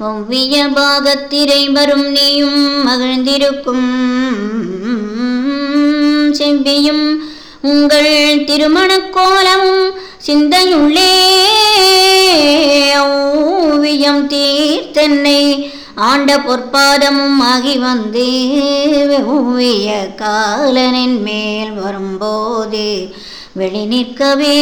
ஒவ்விய பாகத்திரை வரும் நீயும் மகிழ்ந்திருக்கும். செவ்வியும் உங்கள் திருமணக் கோலமும் சிந்தையுள்ளே. ஓவியம் தீர்த்தென்னை ஆண்ட பொற்பாதமும் ஆகி வந்தே ஓவிய காலனின் மேல் வரும்போது வெளி நிற்கவே